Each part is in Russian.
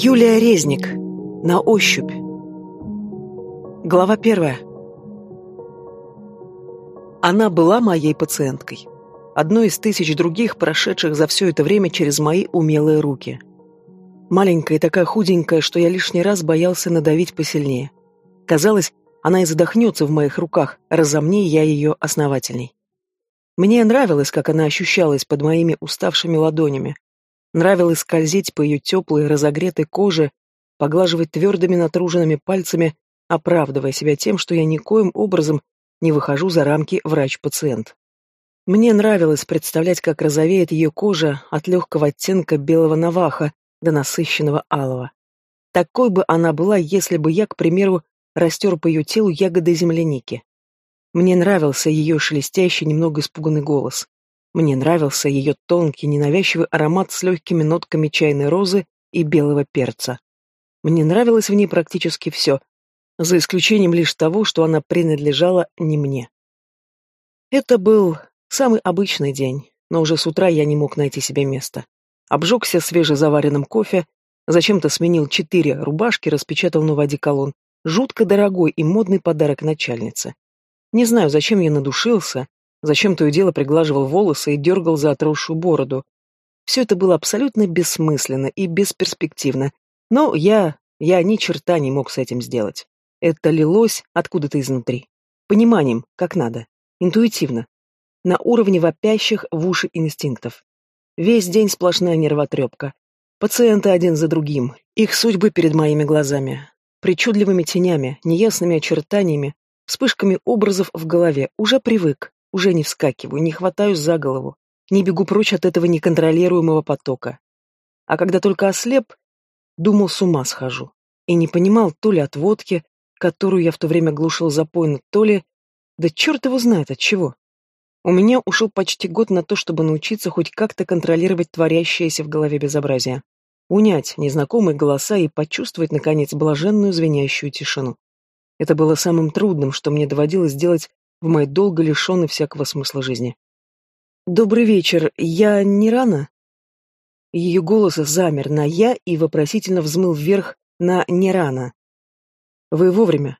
Юлия Резник. На ощупь. Глава первая. Она была моей пациенткой. Одной из тысяч других, прошедших за все это время через мои умелые руки. Маленькая такая худенькая, что я лишний раз боялся надавить посильнее. Казалось, она и задохнется в моих руках, разомни я ее основательней. Мне нравилось, как она ощущалась под моими уставшими ладонями, Нравилось скользить по ее теплой, разогретой коже, поглаживать твердыми натруженными пальцами, оправдывая себя тем, что я никоим образом не выхожу за рамки врач-пациент. Мне нравилось представлять, как розовеет ее кожа от легкого оттенка белого наваха до насыщенного алого. Такой бы она была, если бы я, к примеру, растер по ее телу ягоды земляники. Мне нравился ее шелестящий, немного испуганный голос. Мне нравился ее тонкий, ненавязчивый аромат с легкими нотками чайной розы и белого перца. Мне нравилось в ней практически все, за исключением лишь того, что она принадлежала не мне. Это был самый обычный день, но уже с утра я не мог найти себе места. Обжегся свежезаваренным кофе, зачем-то сменил четыре рубашки, распечатал новый одеколон. Жутко дорогой и модный подарок начальнице. Не знаю, зачем я надушился, Зачем то и дело приглаживал волосы и дергал за отросшую бороду. Все это было абсолютно бессмысленно и бесперспективно, но я, я ни черта не мог с этим сделать. Это лилось откуда-то изнутри. Пониманием, как надо. Интуитивно. На уровне вопящих в уши инстинктов. Весь день сплошная нервотрепка. Пациенты один за другим, их судьбы перед моими глазами. Причудливыми тенями, неясными очертаниями, вспышками образов в голове. Уже привык. Уже не вскакиваю, не хватаюсь за голову, не бегу прочь от этого неконтролируемого потока. А когда только ослеп, думал, с ума схожу. И не понимал то ли от водки, которую я в то время глушил запойно, то ли... Да черт его знает от чего. У меня ушел почти год на то, чтобы научиться хоть как-то контролировать творящееся в голове безобразие. Унять незнакомые голоса и почувствовать, наконец, блаженную звенящую тишину. Это было самым трудным, что мне доводилось делать в моей долго лишенной всякого смысла жизни. «Добрый вечер. Я не рано?» Ее голос замер на «я» и вопросительно взмыл вверх на «не рано». «Вы вовремя».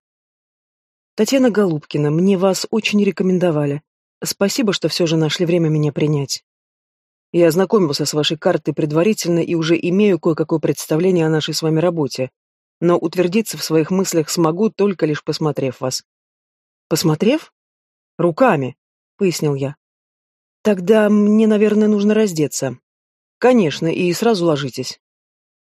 «Татьяна Голубкина, мне вас очень рекомендовали. Спасибо, что все же нашли время меня принять. Я ознакомился с вашей картой предварительно и уже имею кое-какое представление о нашей с вами работе, но утвердиться в своих мыслях смогу, только лишь посмотрев вас». «Посмотрев?» «Руками», — пояснил я. «Тогда мне, наверное, нужно раздеться». «Конечно, и сразу ложитесь».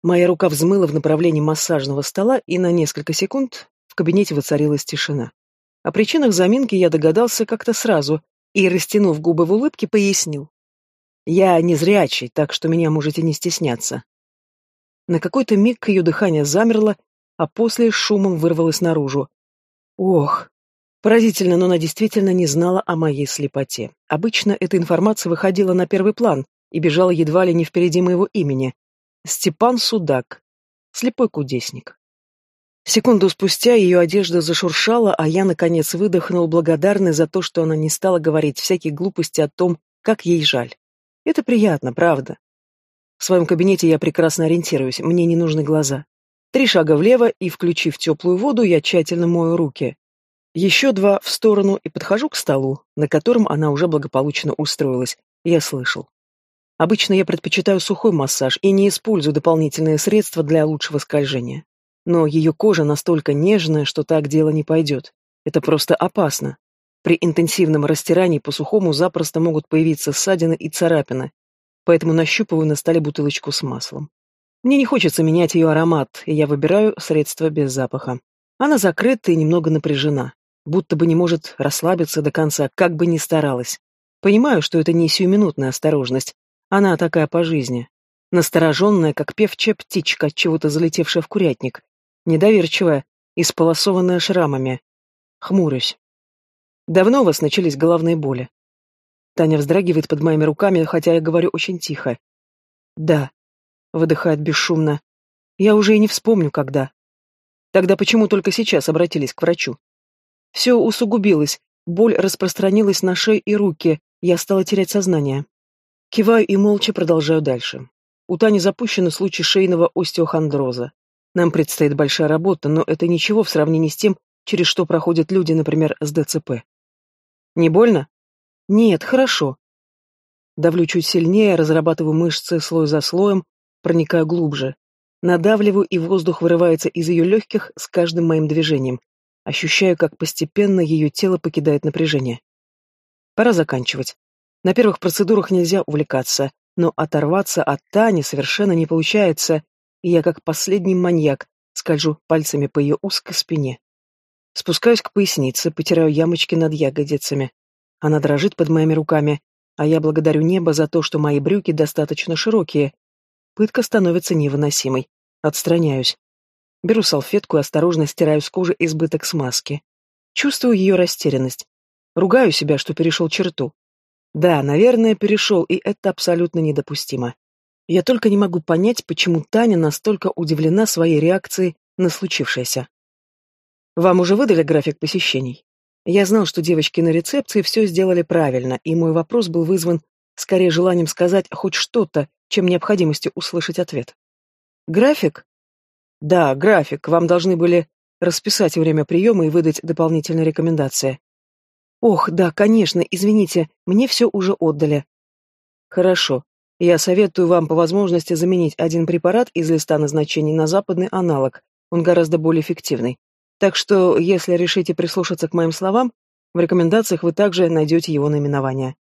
Моя рука взмыла в направлении массажного стола, и на несколько секунд в кабинете воцарилась тишина. О причинах заминки я догадался как-то сразу и, растянув губы в улыбке, пояснил. «Я не зрячий, так что меня можете не стесняться». На какой-то миг ее дыхание замерло, а после шумом вырвалось наружу. «Ох!» Поразительно, но она действительно не знала о моей слепоте. Обычно эта информация выходила на первый план и бежала едва ли не впереди моего имени. Степан Судак. Слепой кудесник. Секунду спустя ее одежда зашуршала, а я, наконец, выдохнул, благодарный за то, что она не стала говорить всякие глупости о том, как ей жаль. Это приятно, правда. В своем кабинете я прекрасно ориентируюсь, мне не нужны глаза. Три шага влево, и, включив теплую воду, я тщательно мою руки. Еще два в сторону и подхожу к столу, на котором она уже благополучно устроилась. Я слышал. Обычно я предпочитаю сухой массаж и не использую дополнительные средства для лучшего скольжения. Но ее кожа настолько нежная, что так дело не пойдет. Это просто опасно. При интенсивном растирании по сухому запросто могут появиться ссадины и царапины, поэтому нащупываю на столе бутылочку с маслом. Мне не хочется менять ее аромат, и я выбираю средство без запаха. Она закрыта и немного напряжена будто бы не может расслабиться до конца, как бы ни старалась. Понимаю, что это не сиюминутная осторожность. Она такая по жизни. Настороженная, как певчая птичка, чего-то залетевшая в курятник. Недоверчивая, исполосованная шрамами. Хмурюсь. Давно у вас начались головные боли? Таня вздрагивает под моими руками, хотя я говорю очень тихо. Да, выдыхает бесшумно. Я уже и не вспомню, когда. Тогда почему только сейчас обратились к врачу? Все усугубилось, боль распространилась на шею и руки, я стала терять сознание. Киваю и молча продолжаю дальше. У Тани запущен случай шейного остеохондроза. Нам предстоит большая работа, но это ничего в сравнении с тем, через что проходят люди, например, с ДЦП. Не больно? Нет, хорошо. Давлю чуть сильнее, разрабатываю мышцы слой за слоем, проникаю глубже. Надавливаю, и воздух вырывается из ее легких с каждым моим движением. Ощущаю, как постепенно ее тело покидает напряжение. Пора заканчивать. На первых процедурах нельзя увлекаться, но оторваться от Тани совершенно не получается, и я как последний маньяк скольжу пальцами по ее узкой спине. Спускаюсь к пояснице, потираю ямочки над ягодицами. Она дрожит под моими руками, а я благодарю небо за то, что мои брюки достаточно широкие. Пытка становится невыносимой. Отстраняюсь. Беру салфетку и осторожно стираю с кожи избыток смазки. Чувствую ее растерянность. Ругаю себя, что перешел черту. Да, наверное, перешел, и это абсолютно недопустимо. Я только не могу понять, почему Таня настолько удивлена своей реакцией на случившееся. Вам уже выдали график посещений? Я знал, что девочки на рецепции все сделали правильно, и мой вопрос был вызван скорее желанием сказать хоть что-то, чем необходимостью услышать ответ. График? Да, график. Вам должны были расписать время приема и выдать дополнительные рекомендации. Ох, да, конечно, извините, мне все уже отдали. Хорошо. Я советую вам по возможности заменить один препарат из листа назначений на западный аналог. Он гораздо более эффективный. Так что, если решите прислушаться к моим словам, в рекомендациях вы также найдете его наименование.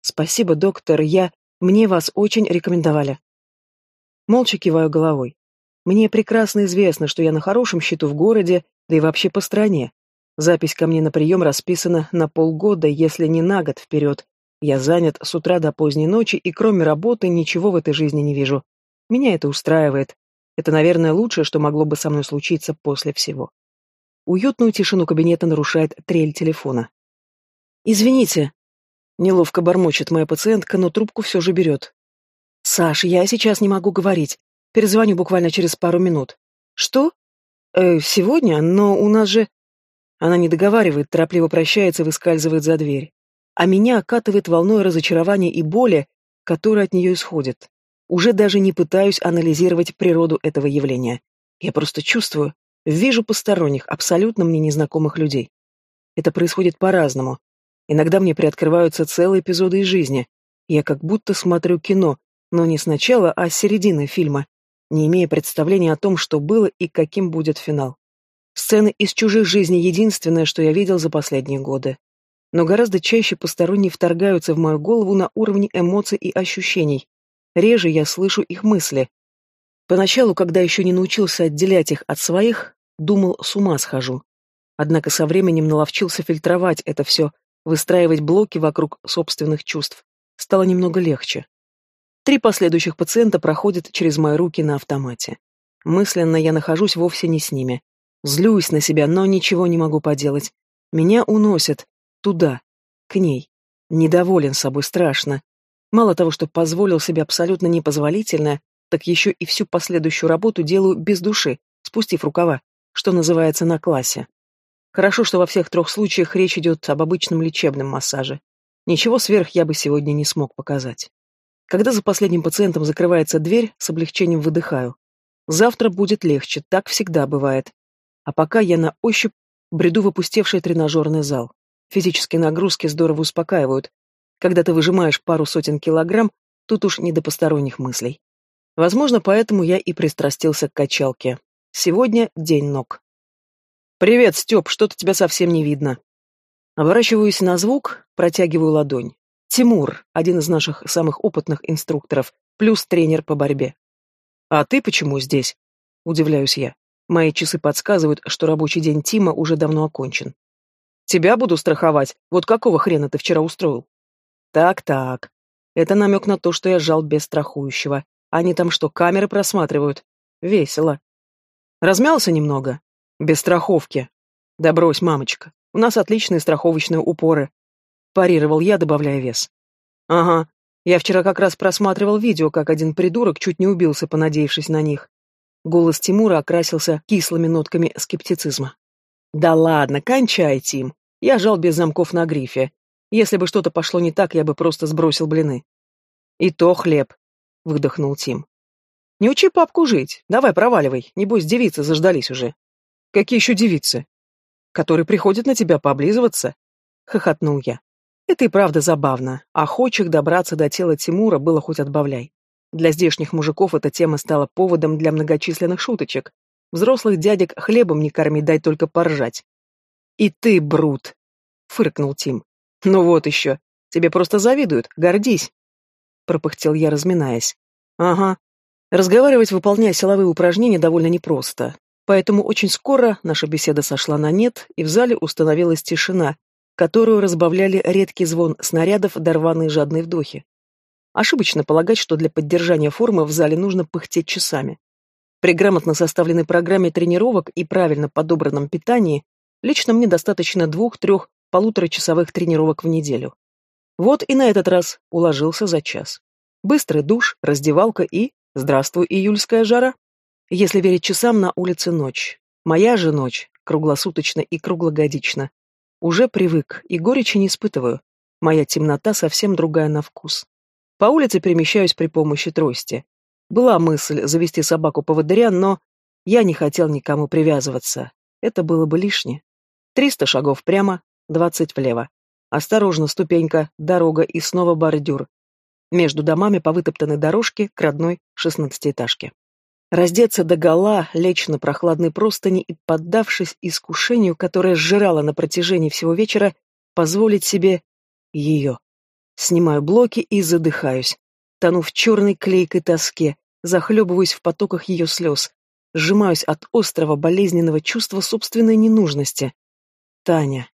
Спасибо, доктор, я... Мне вас очень рекомендовали. Молча киваю головой. Мне прекрасно известно, что я на хорошем счету в городе, да и вообще по стране. Запись ко мне на прием расписана на полгода, если не на год вперед. Я занят с утра до поздней ночи, и кроме работы ничего в этой жизни не вижу. Меня это устраивает. Это, наверное, лучшее, что могло бы со мной случиться после всего. Уютную тишину кабинета нарушает трель телефона. «Извините», — неловко бормочет моя пациентка, но трубку все же берет. «Саш, я сейчас не могу говорить. Перезвоню буквально через пару минут». «Что?» «Э, сегодня? Но у нас же...» Она не договаривает, торопливо прощается выскальзывает за дверь. А меня окатывает волной разочарования и боли, которая от нее исходит. Уже даже не пытаюсь анализировать природу этого явления. Я просто чувствую, Вижу посторонних, абсолютно мне незнакомых людей. Это происходит по-разному. Иногда мне приоткрываются целые эпизоды из жизни. Я как будто смотрю кино, но не сначала, а с середины фильма, не имея представления о том, что было и каким будет финал. Сцены из чужих жизней — единственное, что я видел за последние годы. Но гораздо чаще посторонние вторгаются в мою голову на уровне эмоций и ощущений. Реже я слышу их мысли, Поначалу, когда еще не научился отделять их от своих, думал, с ума схожу. Однако со временем наловчился фильтровать это все, выстраивать блоки вокруг собственных чувств. Стало немного легче. Три последующих пациента проходят через мои руки на автомате. Мысленно я нахожусь вовсе не с ними. Злюсь на себя, но ничего не могу поделать. Меня уносят. Туда. К ней. Недоволен собой страшно. Мало того, что позволил себе абсолютно непозволительное, так еще и всю последующую работу делаю без души, спустив рукава, что называется, на классе. Хорошо, что во всех трех случаях речь идет об обычном лечебном массаже. Ничего сверх я бы сегодня не смог показать. Когда за последним пациентом закрывается дверь, с облегчением выдыхаю. Завтра будет легче, так всегда бывает. А пока я на ощупь бреду в опустевший тренажерный зал. Физические нагрузки здорово успокаивают. Когда ты выжимаешь пару сотен килограмм, тут уж не до посторонних мыслей. Возможно, поэтому я и пристрастился к качалке. Сегодня день ног. «Привет, Степ, что-то тебя совсем не видно». Оборачиваюсь на звук, протягиваю ладонь. Тимур, один из наших самых опытных инструкторов, плюс тренер по борьбе. «А ты почему здесь?» — удивляюсь я. Мои часы подсказывают, что рабочий день Тима уже давно окончен. «Тебя буду страховать? Вот какого хрена ты вчера устроил?» «Так-так. Это намек на то, что я жал без страхующего. Они там что, камеры просматривают? Весело. Размялся немного? Без страховки. Да брось, мамочка. У нас отличные страховочные упоры. Парировал я, добавляя вес. Ага. Я вчера как раз просматривал видео, как один придурок чуть не убился, понадеявшись на них. Голос Тимура окрасился кислыми нотками скептицизма. «Да ладно, кончай, Тим. Я жал без замков на грифе. Если бы что-то пошло не так, я бы просто сбросил блины». «И то хлеб. — выдохнул Тим. «Не учи папку жить. Давай, проваливай. Небось, девицы заждались уже». «Какие еще девицы?» «Которые приходят на тебя пооблизываться?» — хохотнул я. Это и правда забавно. Охочих добраться до тела Тимура было хоть отбавляй. Для здешних мужиков эта тема стала поводом для многочисленных шуточек. Взрослых дядек хлебом не корми, дай только поржать. «И ты, Брут!» — фыркнул Тим. «Ну вот еще. Тебе просто завидуют. Гордись!» Пропыхтел я, разминаясь. «Ага. Разговаривать, выполняя силовые упражнения, довольно непросто. Поэтому очень скоро наша беседа сошла на нет, и в зале установилась тишина, которую разбавляли редкий звон снарядов рваные жадные вдохи. Ошибочно полагать, что для поддержания формы в зале нужно пыхтеть часами. При грамотно составленной программе тренировок и правильно подобранном питании лично мне достаточно двух-трех полуторачасовых тренировок в неделю. Вот и на этот раз уложился за час. Быстрый душ, раздевалка и... Здравствуй, июльская жара. Если верить часам, на улице ночь. Моя же ночь, круглосуточно и круглогодично. Уже привык и горечи не испытываю. Моя темнота совсем другая на вкус. По улице перемещаюсь при помощи трости. Была мысль завести собаку-поводыря, но я не хотел никому привязываться. Это было бы лишнее. Триста шагов прямо, двадцать влево. Осторожно, ступенька, дорога и снова бордюр. Между домами по вытоптанной дорожке к родной шестнадцатиэтажке. Раздеться до гола, лечь на прохладной простыни и, поддавшись искушению, которое сжирало на протяжении всего вечера, позволить себе ее. Снимаю блоки и задыхаюсь. Тону в черной клейкой тоске, захлебываюсь в потоках ее слез. Сжимаюсь от острого болезненного чувства собственной ненужности. Таня.